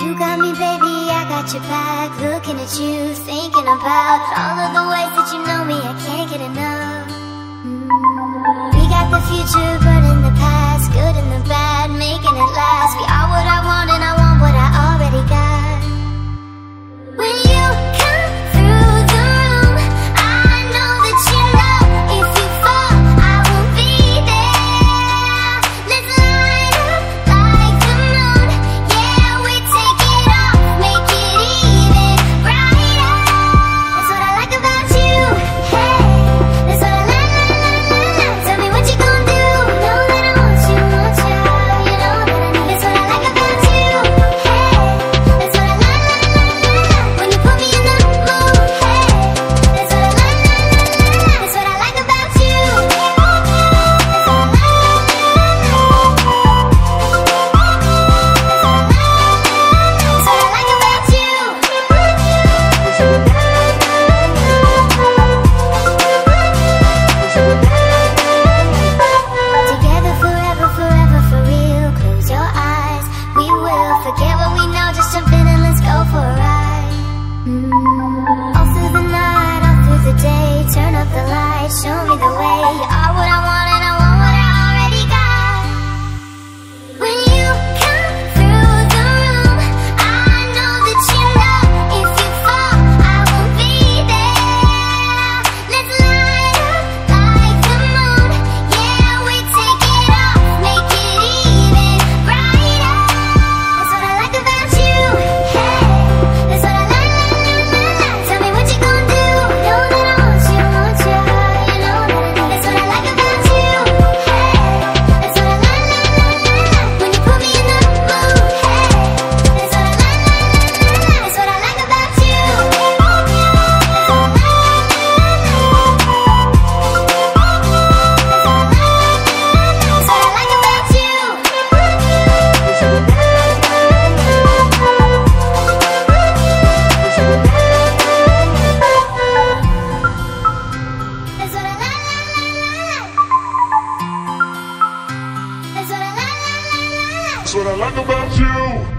You got me, baby, I got your back. Looking at you, thinking about all of the ways that you know me. I can't. what I like about you.